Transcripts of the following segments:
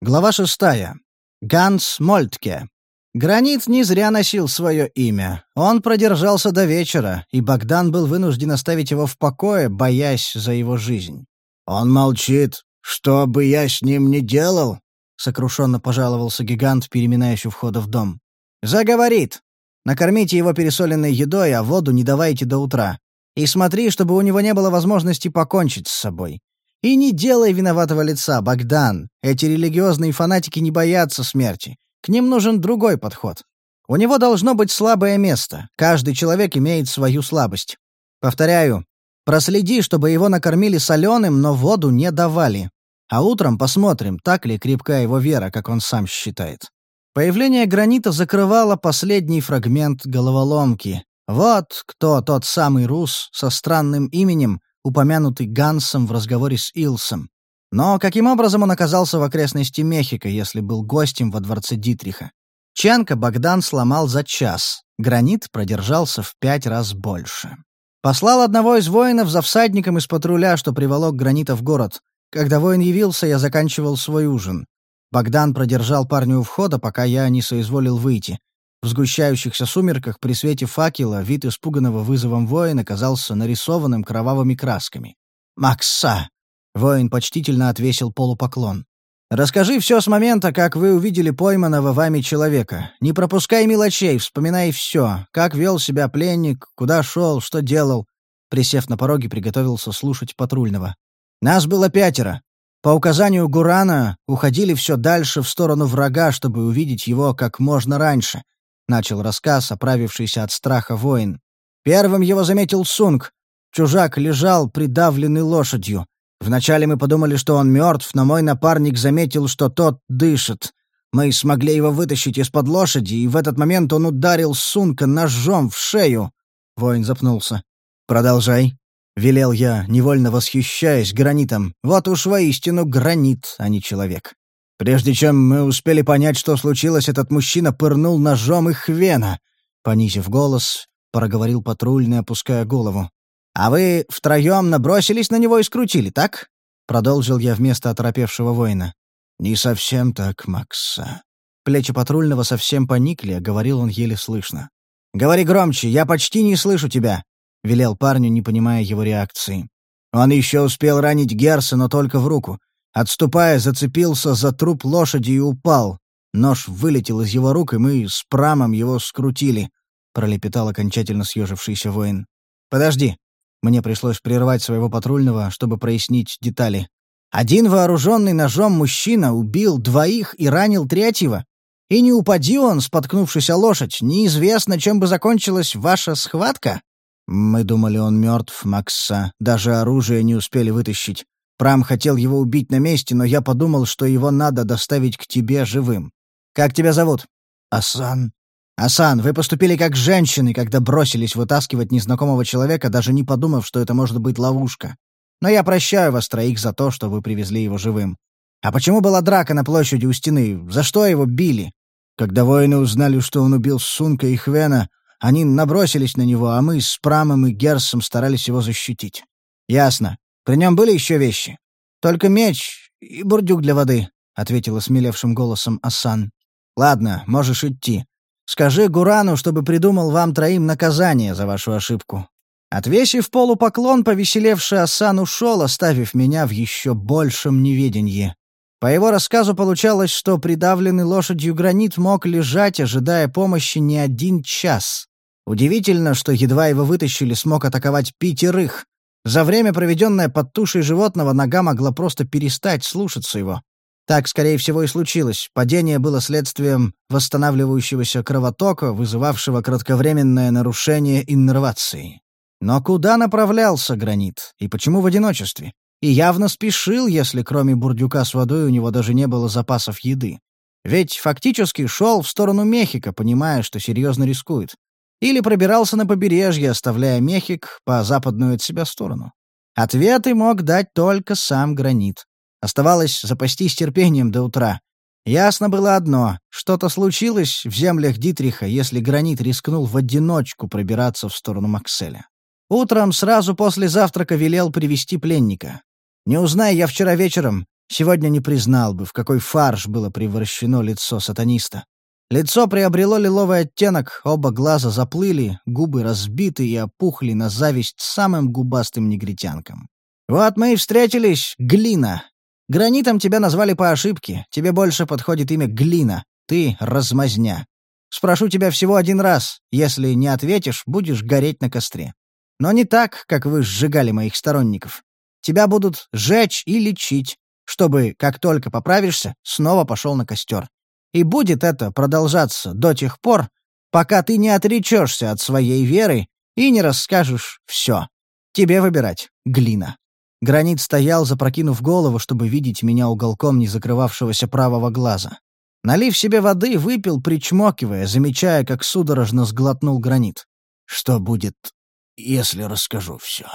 Глава шестая. Ганс Мольтке. Гранит не зря носил свое имя. Он продержался до вечера, и Богдан был вынужден оставить его в покое, боясь за его жизнь. «Он молчит. Что бы я с ним ни делал?» — сокрушенно пожаловался гигант, переминаясь у входа в дом. «Заговорит. Накормите его пересоленной едой, а воду не давайте до утра. И смотри, чтобы у него не было возможности покончить с собой. И не делай виноватого лица, Богдан. Эти религиозные фанатики не боятся смерти. К ним нужен другой подход. У него должно быть слабое место. Каждый человек имеет свою слабость. Повторяю, проследи, чтобы его накормили соленым, но воду не давали. А утром посмотрим, так ли крепка его вера, как он сам считает. Появление гранита закрывало последний фрагмент головоломки. Вот кто тот самый рус со странным именем, упомянутый Гансом в разговоре с Илсом. Но каким образом он оказался в окрестности Мехико, если был гостем во дворце Дитриха? Ченка Богдан сломал за час, гранит продержался в пять раз больше. Послал одного из воинов за всадником из патруля, что приволок гранита в город. Когда воин явился, я заканчивал свой ужин. Богдан продержал парню у входа, пока я не соизволил выйти. В сгущающихся сумерках при свете факела вид испуганного вызовом воина казался нарисованным кровавыми красками. «Макса!» — воин почтительно отвесил полупоклон. «Расскажи все с момента, как вы увидели пойманного вами человека. Не пропускай мелочей, вспоминай все. Как вел себя пленник, куда шел, что делал». Присев на пороге, приготовился слушать патрульного. «Нас было пятеро. По указанию Гурана уходили все дальше в сторону врага, чтобы увидеть его как можно раньше. — начал рассказ, оправившийся от страха воин. «Первым его заметил Сунг. Чужак лежал, придавленный лошадью. Вначале мы подумали, что он мертв, но мой напарник заметил, что тот дышит. Мы смогли его вытащить из-под лошади, и в этот момент он ударил Сунка ножом в шею». Воин запнулся. «Продолжай», — велел я, невольно восхищаясь гранитом. «Вот уж воистину гранит, а не человек». Прежде чем мы успели понять, что случилось, этот мужчина пырнул ножом их вена. Понизив голос, проговорил патрульный, опуская голову. «А вы втроем набросились на него и скрутили, так?» Продолжил я вместо оторопевшего воина. «Не совсем так, Макса». Плечи патрульного совсем поникли, а говорил он еле слышно. «Говори громче, я почти не слышу тебя», — велел парню, не понимая его реакции. Он еще успел ранить Герса, но только в руку. Отступая, зацепился за труп лошади и упал. Нож вылетел из его рук, и мы с прамом его скрутили», — пролепетал окончательно съежившийся воин. «Подожди». Мне пришлось прервать своего патрульного, чтобы прояснить детали. «Один вооруженный ножом мужчина убил двоих и ранил третьего. И не упади он, споткнувшись о лошадь, неизвестно, чем бы закончилась ваша схватка?» Мы думали, он мертв, Макса. Даже оружие не успели вытащить. Прам хотел его убить на месте, но я подумал, что его надо доставить к тебе живым. Как тебя зовут? Асан. Асан, вы поступили как женщины, когда бросились вытаскивать незнакомого человека, даже не подумав, что это может быть ловушка. Но я прощаю вас троих за то, что вы привезли его живым. А почему была драка на площади у стены? За что его били? Когда воины узнали, что он убил Сунка и Хвена, они набросились на него, а мы с Прамом и Герсом старались его защитить. Ясно. При нем были еще вещи? Только меч и бурдюк для воды», — ответила смелевшим голосом Асан. «Ладно, можешь идти. Скажи Гурану, чтобы придумал вам троим наказание за вашу ошибку». Отвесив полупоклон, повеселевший Асан ушел, оставив меня в еще большем неведении. По его рассказу получалось, что придавленный лошадью гранит мог лежать, ожидая помощи не один час. Удивительно, что едва его вытащили, смог атаковать пятерых, за время, проведенное под тушей животного, нога могла просто перестать слушаться его. Так, скорее всего, и случилось. Падение было следствием восстанавливающегося кровотока, вызывавшего кратковременное нарушение иннервации. Но куда направлялся гранит? И почему в одиночестве? И явно спешил, если кроме бурдюка с водой у него даже не было запасов еды. Ведь фактически шел в сторону Мехико, понимая, что серьезно рискует. Или пробирался на побережье, оставляя Мехик по западную от себя сторону. Ответы мог дать только сам гранит. Оставалось запастись терпением до утра. Ясно было одно — что-то случилось в землях Дитриха, если гранит рискнул в одиночку пробираться в сторону Макселя. Утром, сразу после завтрака, велел привести пленника. Не узная я вчера вечером, сегодня не признал бы, в какой фарш было превращено лицо сатаниста. Лицо приобрело лиловый оттенок, оба глаза заплыли, губы разбиты и опухли на зависть самым губастым негритянкам. «Вот мы и встретились, Глина. Гранитом тебя назвали по ошибке. Тебе больше подходит имя Глина. Ты — размазня. Спрошу тебя всего один раз. Если не ответишь, будешь гореть на костре. Но не так, как вы сжигали моих сторонников. Тебя будут жечь и лечить, чтобы, как только поправишься, снова пошел на костер. И будет это продолжаться до тех пор, пока ты не отречешься от своей веры и не расскажешь все. Тебе выбирать, глина. Гранит стоял, запрокинув голову, чтобы видеть меня уголком не закрывавшегося правого глаза. Налив себе воды, выпил, причмокивая, замечая, как судорожно сглотнул гранит. «Что будет, если расскажу все?»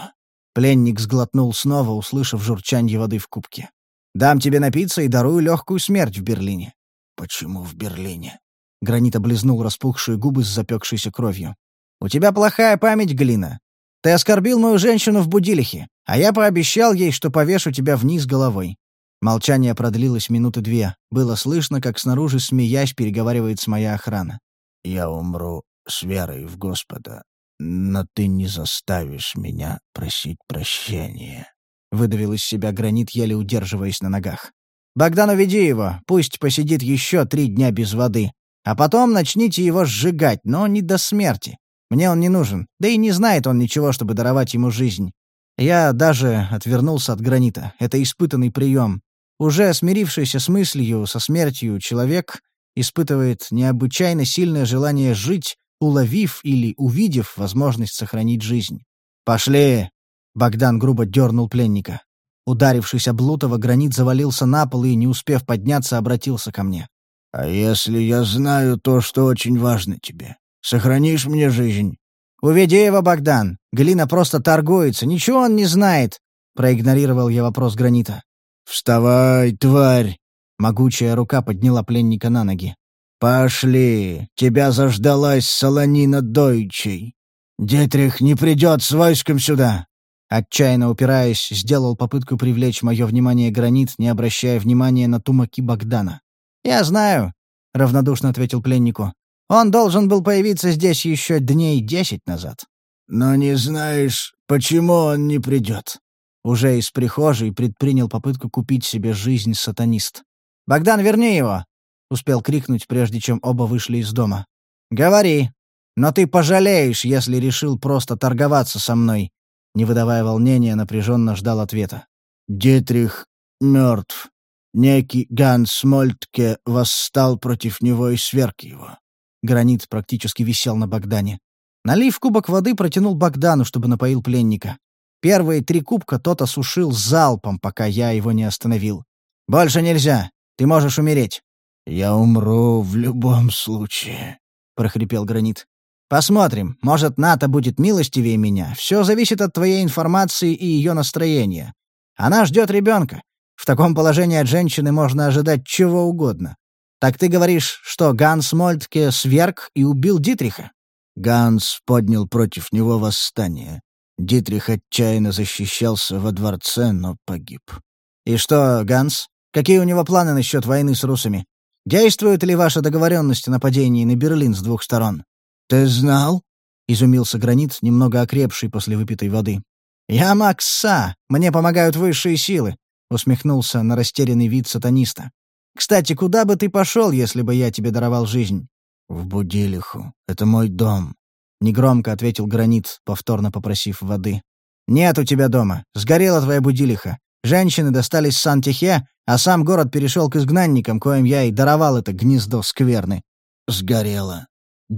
Пленник сглотнул снова, услышав журчанье воды в кубке. «Дам тебе напиться и дарую легкую смерть в Берлине». «Почему в Берлине?» Гранит облизнул распухшие губы с запекшейся кровью. «У тебя плохая память, Глина. Ты оскорбил мою женщину в будилихе, а я пообещал ей, что повешу тебя вниз головой». Молчание продлилось минуты две. Было слышно, как снаружи, смеясь, переговаривается моя охрана. «Я умру с верой в Господа, но ты не заставишь меня просить прощения», — выдавил из себя гранит, еле удерживаясь на ногах. «Богдан, уведи его, пусть посидит еще три дня без воды, а потом начните его сжигать, но не до смерти. Мне он не нужен, да и не знает он ничего, чтобы даровать ему жизнь. Я даже отвернулся от гранита. Это испытанный прием. Уже смирившийся с мыслью, со смертью человек испытывает необычайно сильное желание жить, уловив или увидев возможность сохранить жизнь. «Пошли!» — Богдан грубо дернул пленника. Ударившись об Лутова, гранит завалился на пол и, не успев подняться, обратился ко мне. «А если я знаю то, что очень важно тебе? Сохранишь мне жизнь?» «Уведи его, Богдан. Глина просто торгуется. Ничего он не знает», — проигнорировал я вопрос Гранита. «Вставай, тварь!» Могучая рука подняла пленника на ноги. «Пошли! Тебя заждалась солонина Дойчей! Детрих не придет с войском сюда!» Отчаянно упираясь, сделал попытку привлечь мое внимание гранит, не обращая внимания на тумаки Богдана. «Я знаю», — равнодушно ответил пленнику. Он должен был появиться здесь еще дней десять назад. Но не знаешь, почему он не придет. Уже из прихожей предпринял попытку купить себе жизнь сатанист. «Богдан, верни его!» — успел крикнуть, прежде чем оба вышли из дома. «Говори. Но ты пожалеешь, если решил просто торговаться со мной». Не выдавая волнения, напряженно ждал ответа. «Дитрих мертв. Некий Ганс Мольтке восстал против него и сверг его. Гранит практически висел на Богдане. Налив кубок воды, протянул Богдану, чтобы напоил пленника. Первые три кубка тот осушил залпом, пока я его не остановил. «Больше нельзя. Ты можешь умереть». «Я умру в любом случае», — прохрипел Гранит. «Посмотрим. Может, НАТО будет милостивее меня. Все зависит от твоей информации и ее настроения. Она ждет ребенка. В таком положении от женщины можно ожидать чего угодно. «Так ты говоришь, что Ганс Мольтке сверг и убил Дитриха?» Ганс поднял против него восстание. Дитрих отчаянно защищался во дворце, но погиб. «И что, Ганс? Какие у него планы насчет войны с русами? Действует ли ваша договоренность о нападении на Берлин с двух сторон?» «Ты знал?» — изумился Гранит, немного окрепший после выпитой воды. «Я Макса. Мне помогают высшие силы», — усмехнулся на растерянный вид сатаниста. Кстати, куда бы ты пошел, если бы я тебе даровал жизнь?» «В Будилиху. Это мой дом», — негромко ответил Гранит, повторно попросив воды. «Нет у тебя дома. Сгорела твоя Будилиха. Женщины достались Сан-Тихе, а сам город перешел к изгнанникам, коим я и даровал это гнездо скверны». «Сгорело.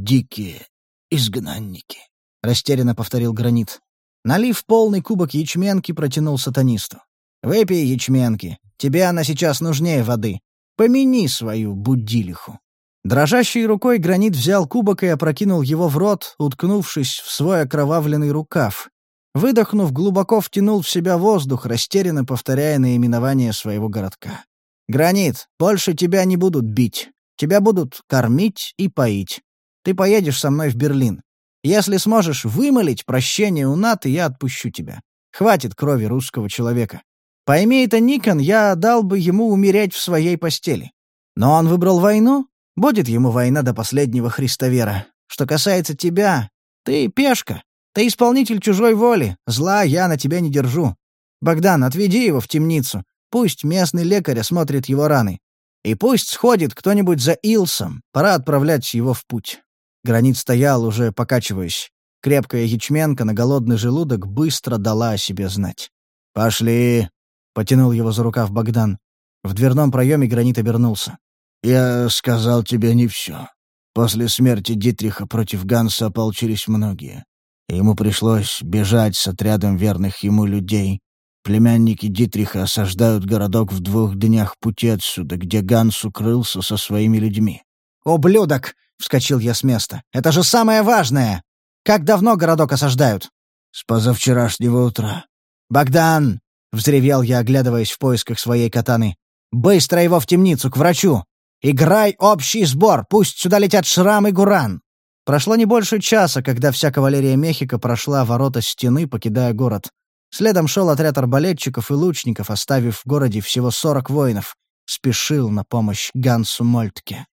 Дикие изгнанники», — растерянно повторил Гранит. Налив полный кубок ячменки, протянул сатанисту. «Выпей ячменки. Тебе она сейчас нужнее воды. Помяни свою будилиху». Дрожащей рукой гранит взял кубок и опрокинул его в рот, уткнувшись в свой окровавленный рукав. Выдохнув, глубоко втянул в себя воздух, растерянно повторяя наименование своего городка. «Гранит, больше тебя не будут бить. Тебя будут кормить и поить. Ты поедешь со мной в Берлин. Если сможешь вымолить прощение у НАТО, я отпущу тебя. Хватит крови русского человека. Пойми это, Никон, я дал бы ему умереть в своей постели. Но он выбрал войну, будет ему война до последнего Христовера. Что касается тебя, ты пешка, ты исполнитель чужой воли, зла я на тебя не держу. Богдан, отведи его в темницу, пусть местный лекарь осмотрит его раны. И пусть сходит кто-нибудь за Илсом, пора отправлять его в путь». Гранит стоял, уже покачиваясь. Крепкая ячменка на голодный желудок быстро дала о себе знать. «Пошли!» — потянул его за рукав Богдан. В дверном проеме Гранит обернулся. «Я сказал тебе не все. После смерти Дитриха против Ганса ополчились многие. Ему пришлось бежать с отрядом верных ему людей, Племянники Дитриха осаждают городок в двух днях пути отсюда, где Ганс укрылся со своими людьми. «Ублюдок!» — вскочил я с места. «Это же самое важное! Как давно городок осаждают?» «С позавчерашнего утра». «Богдан!» — взревел я, оглядываясь в поисках своей катаны. «Быстро его в темницу, к врачу! Играй общий сбор, пусть сюда летят Шрам и Гуран!» Прошло не больше часа, когда вся кавалерия Мехико прошла ворота стены, покидая город. Следом шел отряд арбалетчиков и лучников, оставив в городе всего сорок воинов. Спешил на помощь Гансу Мольтке.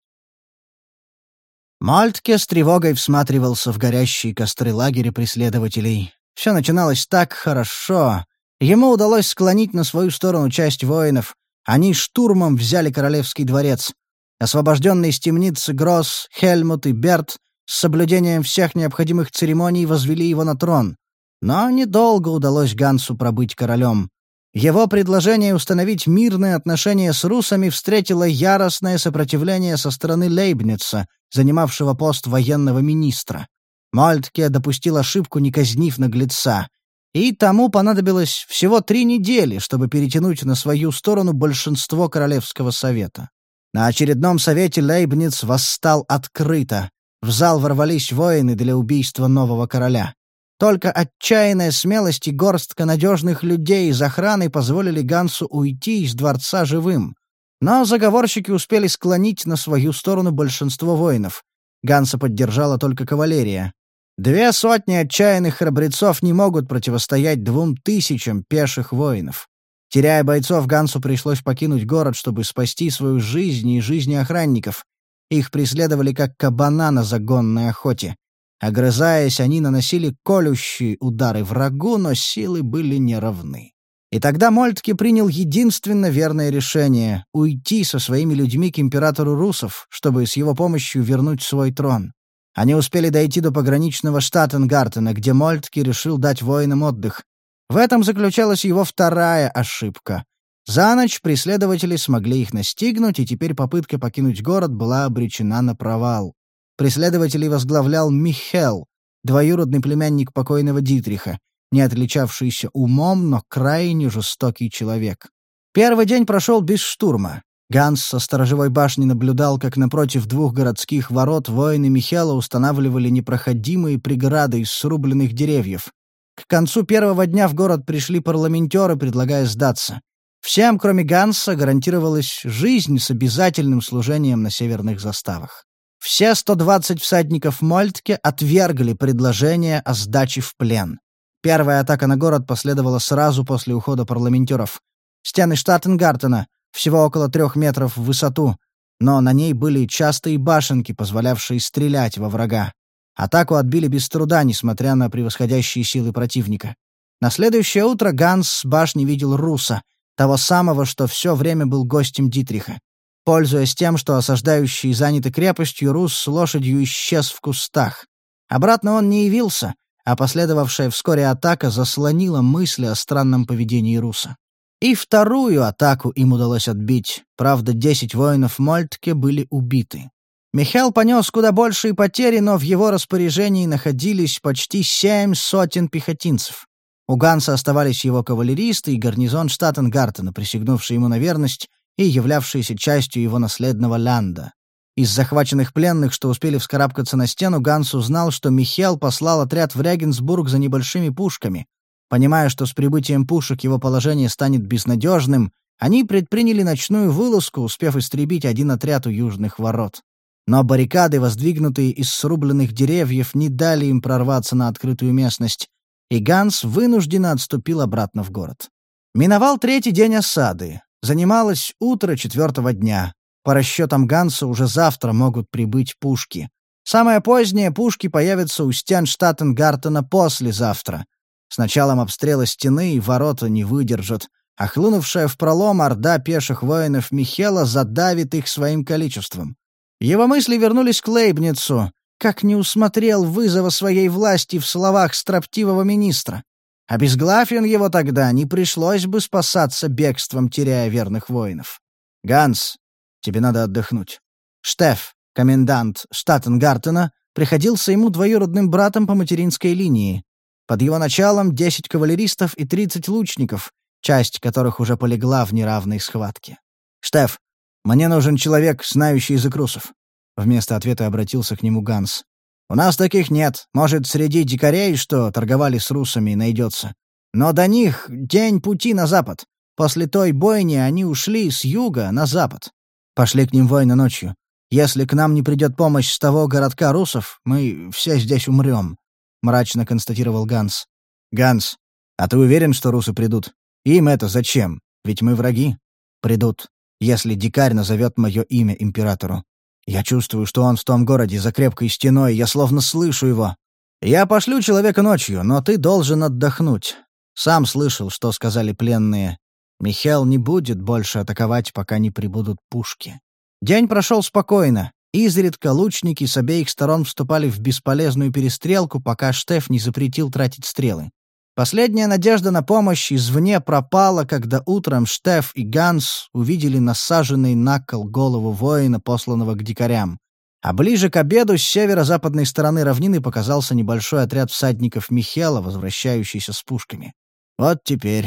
Мольтке с тревогой всматривался в горящие костры лагеря преследователей. Все начиналось так хорошо. Ему удалось склонить на свою сторону часть воинов. Они штурмом взяли королевский дворец. Освобожденные из темницы Гросс, Хельмут и Берт с соблюдением всех необходимых церемоний возвели его на трон. Но недолго удалось Гансу пробыть королем. Его предложение установить мирные отношения с русами встретило яростное сопротивление со стороны Лейбница, занимавшего пост военного министра. Мальтке допустил ошибку, не казнив наглеца. И тому понадобилось всего три недели, чтобы перетянуть на свою сторону большинство Королевского совета. На очередном совете Лейбниц восстал открыто. В зал ворвались воины для убийства нового короля. Только отчаянная смелость и горстка надежных людей из охраны позволили Гансу уйти из дворца живым. Но заговорщики успели склонить на свою сторону большинство воинов. Ганса поддержала только кавалерия. Две сотни отчаянных храбрецов не могут противостоять двум тысячам пеших воинов. Теряя бойцов, Гансу пришлось покинуть город, чтобы спасти свою жизнь и жизни охранников. Их преследовали как кабана на загонной охоте. Огрызаясь, они наносили колющие удары врагу, но силы были неравны. И тогда Мольтке принял единственно верное решение — уйти со своими людьми к императору русов, чтобы с его помощью вернуть свой трон. Они успели дойти до пограничного Штаттенгартена, где Мольтке решил дать воинам отдых. В этом заключалась его вторая ошибка. За ночь преследователи смогли их настигнуть, и теперь попытка покинуть город была обречена на провал. Преследователей возглавлял Михел, двоюродный племянник покойного Дитриха, не отличавшийся умом, но крайне жестокий человек. Первый день прошел без штурма. Ганс со сторожевой башни наблюдал, как напротив двух городских ворот воины Михела устанавливали непроходимые преграды из срубленных деревьев. К концу первого дня в город пришли парламентеры, предлагая сдаться. Всем, кроме Ганса, гарантировалась жизнь с обязательным служением на северных заставах. Все 120 всадников Мольтке отвергли предложение о сдаче в плен. Первая атака на город последовала сразу после ухода парламентеров. Стены Штаттенгартена, всего около трех метров в высоту, но на ней были частые башенки, позволявшие стрелять во врага. Атаку отбили без труда, несмотря на превосходящие силы противника. На следующее утро Ганс с башни видел Руса, того самого, что все время был гостем Дитриха. Пользуясь тем, что осаждающий заняты крепостью, Рус с лошадью исчез в кустах. Обратно он не явился, а последовавшая вскоре атака заслонила мысли о странном поведении Руса. И вторую атаку им удалось отбить, правда, десять воинов Мольтке были убиты. Михаил понес куда большие потери, но в его распоряжении находились почти семь сотен пехотинцев. У Ганса оставались его кавалеристы и гарнизон Штаттенгартена, присягнувший ему на верность, и являвшиеся частью его наследного лянда. Из захваченных пленных, что успели вскарабкаться на стену, Ганс узнал, что Михел послал отряд в Регенсбург за небольшими пушками. Понимая, что с прибытием пушек его положение станет безнадежным, они предприняли ночную вылазку, успев истребить один отряд у южных ворот. Но баррикады, воздвигнутые из срубленных деревьев, не дали им прорваться на открытую местность, и Ганс вынужденно отступил обратно в город. Миновал третий день осады. Занималось утро четвертого дня. По расчетам Ганса уже завтра могут прибыть пушки. Самое позднее пушки появятся у стен Штаттенгартена послезавтра. С началом обстрела стены и ворота не выдержат, а хлынувшая в пролом орда пеших воинов Михела задавит их своим количеством. Его мысли вернулись к Лейбницу, как не усмотрел вызова своей власти в словах строптивого министра. Обезглавен его тогда, не пришлось бы спасаться бегством, теряя верных воинов. Ганс, тебе надо отдохнуть. Штеф, комендант Штаттенгартена, приходился ему двоюродным братом по материнской линии. Под его началом десять кавалеристов и тридцать лучников, часть которых уже полегла в неравной схватке. «Штеф, мне нужен человек, знающий язык русов». Вместо ответа обратился к нему Ганс. У нас таких нет. Может, среди дикарей, что торговали с русами, найдется. Но до них день пути на запад. После той бойни они ушли с юга на запад. Пошли к ним воины ночью. Если к нам не придет помощь с того городка русов, мы все здесь умрем», — мрачно констатировал Ганс. «Ганс, а ты уверен, что русы придут? Им это зачем? Ведь мы враги. Придут, если дикарь назовет мое имя императору. Я чувствую, что он в том городе за крепкой стеной, я словно слышу его. Я пошлю человека ночью, но ты должен отдохнуть. Сам слышал, что сказали пленные. Михаил не будет больше атаковать, пока не прибудут пушки. День прошел спокойно. Изредка лучники с обеих сторон вступали в бесполезную перестрелку, пока Штеф не запретил тратить стрелы. Последняя надежда на помощь извне пропала, когда утром Штеф и Ганс увидели насаженный на кол голову воина, посланного к дикарям. А ближе к обеду с северо-западной стороны равнины показался небольшой отряд всадников Михела, возвращающийся с пушками. «Вот теперь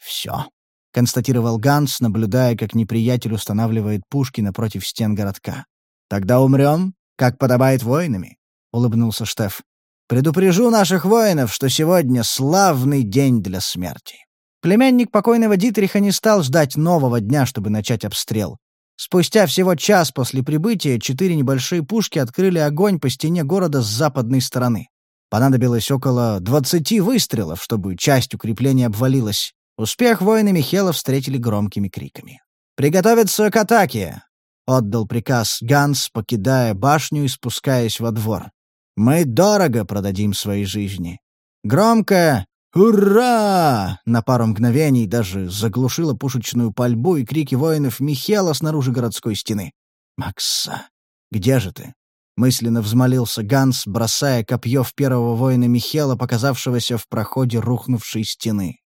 все», — констатировал Ганс, наблюдая, как неприятель устанавливает пушки напротив стен городка. «Тогда умрем, как подобает воинами», — улыбнулся Штеф. Предупрежу наших воинов, что сегодня славный день для смерти». Племянник покойного Дитриха не стал ждать нового дня, чтобы начать обстрел. Спустя всего час после прибытия четыре небольшие пушки открыли огонь по стене города с западной стороны. Понадобилось около двадцати выстрелов, чтобы часть укрепления обвалилась. Успех воины Михела встретили громкими криками. «Приготовиться к атаке!» — отдал приказ Ганс, покидая башню и спускаясь во двор. Мы дорого продадим свои жизни. Громко «Ура!» на пару мгновений даже заглушило пушечную пальбу и крики воинов Михела снаружи городской стены. «Макса, где же ты?» — мысленно взмолился Ганс, бросая копье в первого воина Михела, показавшегося в проходе рухнувшей стены.